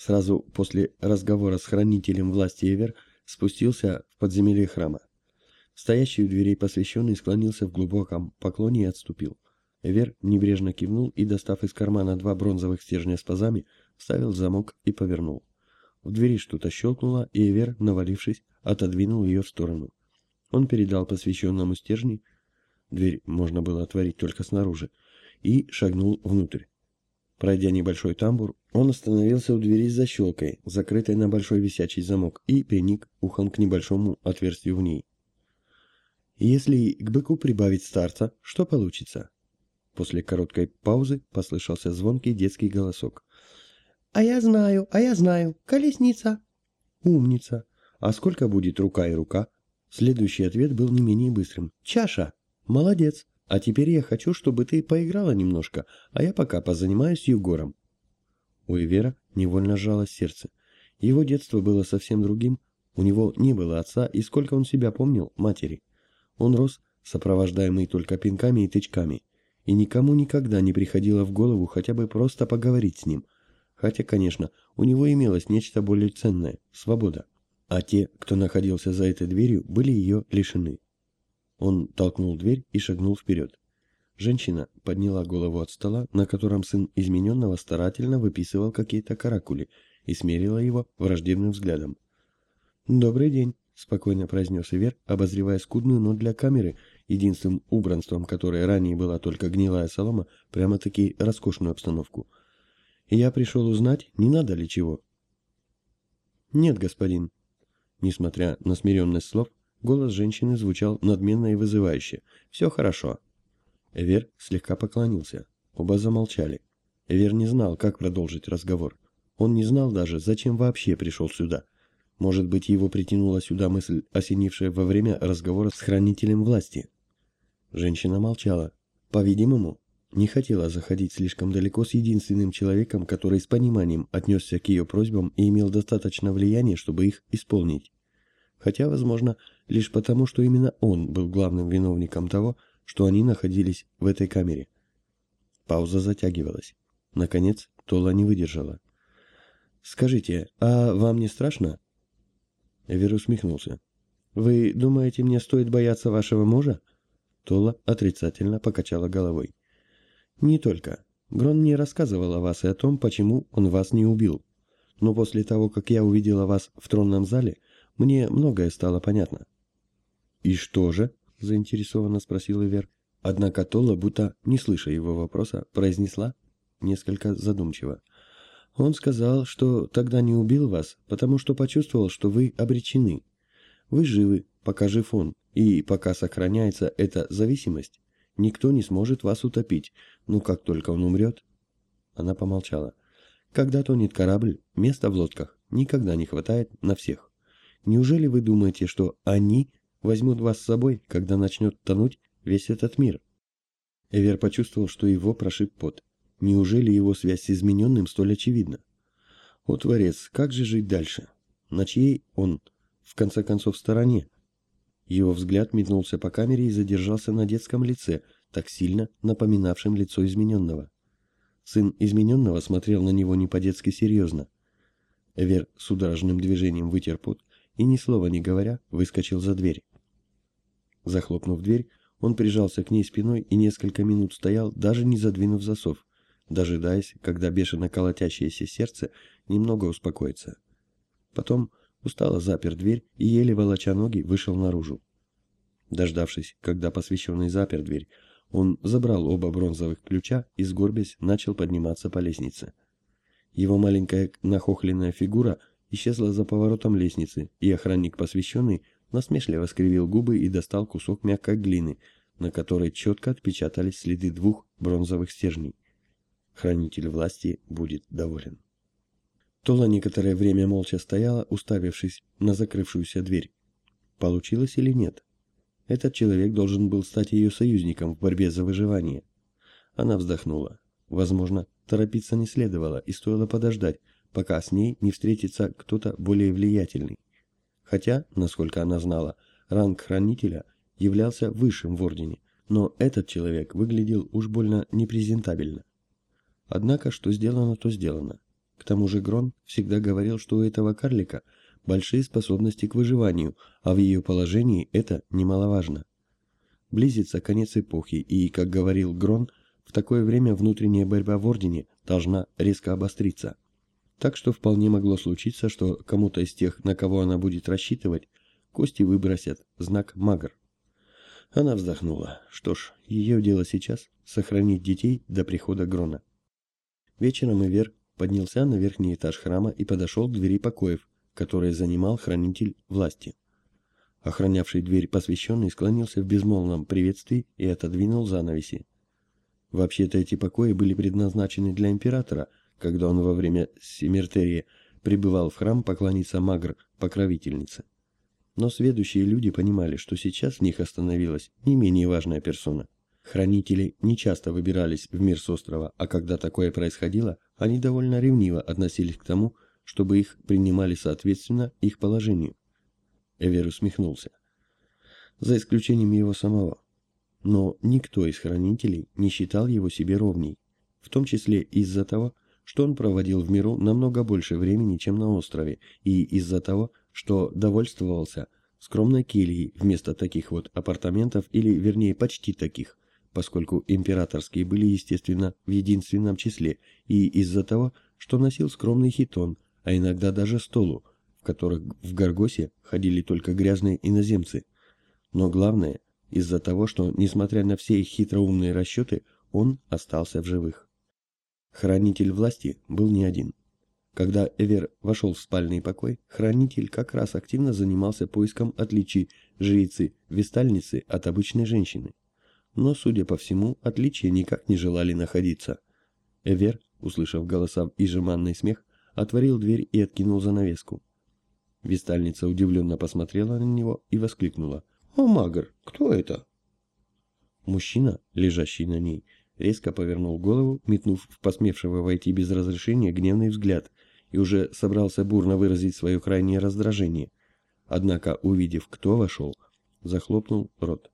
сразу после разговора с хранителем власти Эвер, спустился в подземелье храма. Стоящий у дверей посвященный склонился в глубоком поклоне и отступил. Эвер небрежно кивнул и, достав из кармана два бронзовых стержня с пазами, вставил замок и повернул. В двери что-то щелкнуло, и Эвер, навалившись, отодвинул ее в сторону. Он передал посвященному стержни, дверь можно было отворить только снаружи, и шагнул внутрь. Пройдя небольшой тамбур, он остановился у двери с защелкой, закрытой на большой висячий замок, и приник ухом к небольшому отверстию в ней. «Если к быку прибавить старца, что получится?» После короткой паузы послышался звонкий детский голосок. «А я знаю, а я знаю, колесница!» «Умница! А сколько будет рука и рука?» Следующий ответ был не менее быстрым. «Чаша! Молодец! А теперь я хочу, чтобы ты поиграла немножко, а я пока позанимаюсь Егором». У Ивера невольно сжалось сердце. Его детство было совсем другим. У него не было отца, и сколько он себя помнил, матери. Он рос, сопровождаемый только пинками и тычками, и никому никогда не приходило в голову хотя бы просто поговорить с ним. Хотя, конечно, у него имелось нечто более ценное – свобода. А те, кто находился за этой дверью, были ее лишены. Он толкнул дверь и шагнул вперед. Женщина подняла голову от стола, на котором сын измененного старательно выписывал какие-то каракули, и смерила его враждебным взглядом. «Добрый день», — спокойно произнес Ивер, обозревая скудную, но для камеры, единственным убранством которой ранее была только гнилая солома, прямо-таки роскошную обстановку. «Я пришел узнать, не надо ли чего?» «Нет, господин». Несмотря на смиренность слов, Голос женщины звучал надменно и вызывающе. «Все хорошо». Эвер слегка поклонился. Оба замолчали. Эвер не знал, как продолжить разговор. Он не знал даже, зачем вообще пришел сюда. Может быть, его притянула сюда мысль, осенившая во время разговора с хранителем власти. Женщина молчала. По-видимому, не хотела заходить слишком далеко с единственным человеком, который с пониманием отнесся к ее просьбам и имел достаточно влияния, чтобы их исполнить. Хотя, возможно, лишь потому, что именно он был главным виновником того, что они находились в этой камере. Пауза затягивалась. Наконец, Тола не выдержала. «Скажите, а вам не страшно?» Эвер усмехнулся. «Вы думаете, мне стоит бояться вашего мужа?» Тола отрицательно покачала головой. «Не только. Грон не рассказывал о вас и о том, почему он вас не убил. Но после того, как я увидела вас в тронном зале, мне многое стало понятно. «И что же?» – заинтересованно спросил Ивер. Однако Тола, будто не слыша его вопроса, произнесла несколько задумчиво. «Он сказал, что тогда не убил вас, потому что почувствовал, что вы обречены. Вы живы, пока жив он, и пока сохраняется эта зависимость, никто не сможет вас утопить, но как только он умрет...» Она помолчала. «Когда тонет корабль, места в лодках никогда не хватает на всех. Неужели вы думаете, что они возьмут вас с собой, когда начнет тонуть весь этот мир. Эвер почувствовал, что его прошиб пот. Неужели его связь с измененным столь очевидна? О, Творец, как же жить дальше? На чьей он, в конце концов, стороне? Его взгляд метнулся по камере и задержался на детском лице, так сильно напоминавшем лицо измененного. Сын измененного смотрел на него не по-детски серьезно. Эвер судорожным движением вытер пот и, ни слова не говоря, выскочил за дверь. Захлопнув дверь, он прижался к ней спиной и несколько минут стоял, даже не задвинув засов, дожидаясь, когда бешено колотящееся сердце немного успокоится. Потом устало запер дверь и, еле волоча ноги, вышел наружу. Дождавшись, когда посвященный запер дверь, он забрал оба бронзовых ключа и, сгорбясь, начал подниматься по лестнице. Его маленькая нахохленная фигура исчезла за поворотом лестницы, и охранник посвященный насмешливо скривил губы и достал кусок мягкой глины, на которой четко отпечатались следы двух бронзовых стержней. Хранитель власти будет доволен. Тола некоторое время молча стояла, уставившись на закрывшуюся дверь. Получилось или нет? Этот человек должен был стать ее союзником в борьбе за выживание. Она вздохнула. Возможно, торопиться не следовало, и стоило подождать, пока с ней не встретится кто-то более влиятельный. Хотя, насколько она знала, ранг хранителя являлся высшим в Ордене, но этот человек выглядел уж больно непрезентабельно. Однако, что сделано, то сделано. К тому же Грон всегда говорил, что у этого карлика большие способности к выживанию, а в ее положении это немаловажно. Близится конец эпохи, и, как говорил Грон, в такое время внутренняя борьба в Ордене должна резко обостриться. Так что вполне могло случиться, что кому-то из тех, на кого она будет рассчитывать, кости выбросят знак «Магр». Она вздохнула. Что ж, ее дело сейчас — сохранить детей до прихода Грона. Вечером Ивер поднялся на верхний этаж храма и подошел к двери покоев, которые занимал хранитель власти. Охранявший дверь посвященный склонился в безмолвном приветствии и отодвинул занавеси. Вообще-то эти покои были предназначены для императора, когда он во время Семертерии прибывал в храм поклониться Магр-покровительнице. Но сведущие люди понимали, что сейчас в них остановилась не менее важная персона. Хранители не часто выбирались в мир с острова, а когда такое происходило, они довольно ревниво относились к тому, чтобы их принимали соответственно их положению. Эвер усмехнулся. За исключением его самого. Но никто из хранителей не считал его себе ровней, в том числе из-за того, что он проводил в миру намного больше времени, чем на острове, и из-за того, что довольствовался скромной кельей вместо таких вот апартаментов, или вернее почти таких, поскольку императорские были, естественно, в единственном числе, и из-за того, что носил скромный хитон, а иногда даже столу, в которых в Гаргосе ходили только грязные иноземцы. Но главное, из-за того, что, несмотря на все их хитроумные расчеты, он остался в живых. Хранитель власти был не один. Когда Эвер вошел в спальный покой, хранитель как раз активно занимался поиском отличий жрицы-вестальницы от обычной женщины. Но, судя по всему, отличия никак не желали находиться. Эвер, услышав голоса и жеманный смех, отворил дверь и откинул занавеску. Вестальница удивленно посмотрела на него и воскликнула. «О, Магр, кто это?» Мужчина, лежащий на ней, резко повернул голову, метнув в посмевшего войти без разрешения гневный взгляд, и уже собрался бурно выразить свое крайнее раздражение. Однако, увидев, кто вошел, захлопнул рот.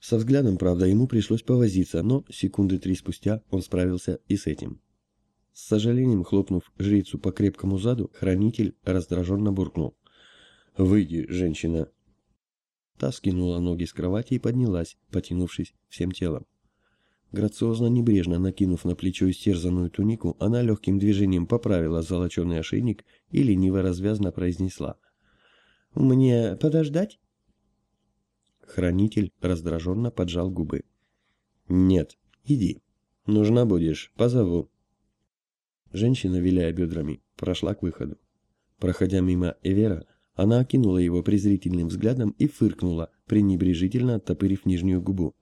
Со взглядом, правда, ему пришлось повозиться, но секунды три спустя он справился и с этим. С сожалением хлопнув жрицу по крепкому заду, хранитель раздраженно буркнул. «Выйди, женщина!» Та скинула ноги с кровати и поднялась, потянувшись всем телом. Грациозно небрежно накинув на плечо истерзанную тунику, она легким движением поправила золоченый ошейник и лениво-развязно произнесла. «Мне подождать?» Хранитель раздраженно поджал губы. «Нет, иди. Нужна будешь, позову». Женщина, виляя бедрами, прошла к выходу. Проходя мимо Эвера, она окинула его презрительным взглядом и фыркнула, пренебрежительно оттопырив нижнюю губу.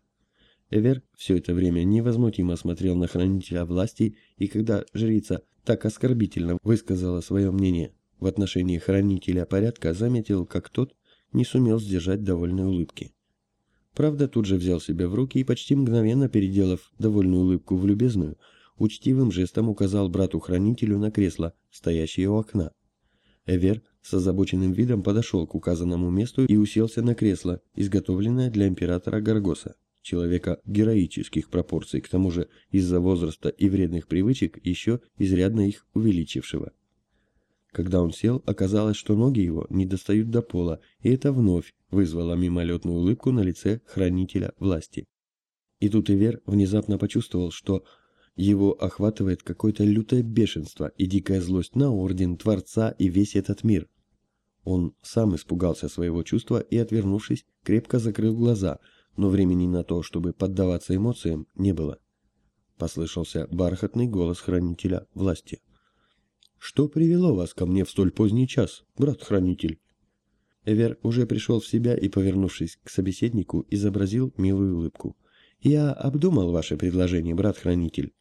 Эвер все это время невозмутимо смотрел на хранителя власти, и когда жрица так оскорбительно высказала свое мнение в отношении хранителя порядка, заметил, как тот не сумел сдержать довольной улыбки. Правда, тут же взял себя в руки и почти мгновенно, переделав довольную улыбку в любезную, учтивым жестом указал брату-хранителю на кресло, стоящее у окна. Эвер с озабоченным видом подошел к указанному месту и уселся на кресло, изготовленное для императора Гаргоса, человека героических пропорций, к тому же из-за возраста и вредных привычек, еще изрядно их увеличившего. Когда он сел, оказалось, что ноги его не достают до пола, и это вновь вызвало мимолетную улыбку на лице хранителя власти. И тут Ивер внезапно почувствовал, что его охватывает какое-то лютое бешенство и дикая злость на Орден, Творца и весь этот мир. Он сам испугался своего чувства и, отвернувшись, крепко закрыл глаза, но времени на то, чтобы поддаваться эмоциям, не было. Послышался бархатный голос хранителя власти. «Что привело вас ко мне в столь поздний час, брат-хранитель?» Эвер уже пришел в себя и, повернувшись к собеседнику, изобразил милую улыбку. «Я обдумал ваше предложение, брат-хранитель».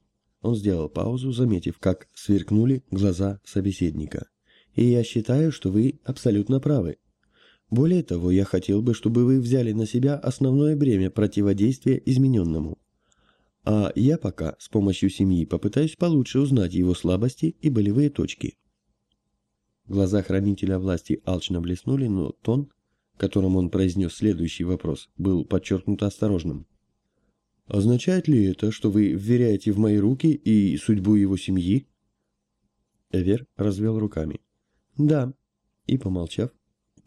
Он сделал паузу, заметив, как сверкнули глаза собеседника. «И я считаю, что вы абсолютно правы. Более того, я хотел бы, чтобы вы взяли на себя основное бремя противодействия измененному. А я пока с помощью семьи попытаюсь получше узнать его слабости и болевые точки. Глаза хранителя власти алчно блеснули, но тон, которым он произнес следующий вопрос, был подчеркнуто осторожным. «Означает ли это, что вы вверяете в мои руки и судьбу его семьи?» Эвер развел руками. «Да». И, помолчав,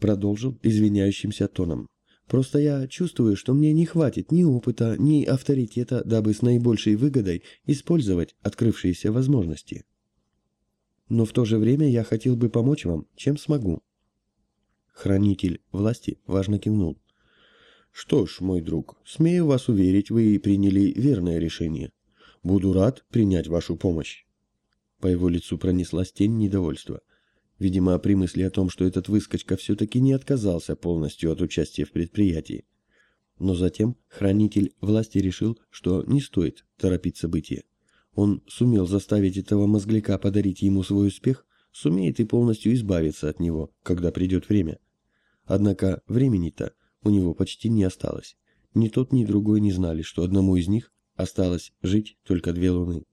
продолжил извиняющимся тоном. «Просто я чувствую, что мне не хватит ни опыта, ни авторитета, дабы с наибольшей выгодой использовать открывшиеся возможности. Но в то же время я хотел бы помочь вам, чем смогу». Хранитель власти важно кивнул. «Что ж, мой друг, смею вас уверить, вы приняли верное решение. Буду рад принять вашу помощь». По его лицу пронеслась тень недовольства. Видимо, при мысли о том, что этот выскочка все-таки не отказался полностью от участия в предприятии. Но затем хранитель власти решил, что не стоит торопить события. Он сумел заставить этого мозгляка подарить ему свой успех, сумеет и полностью избавиться от него, когда придет время. Однако времени-то у него почти не осталось. Ни тот, ни другой не знали, что одному из них осталось жить только две луны.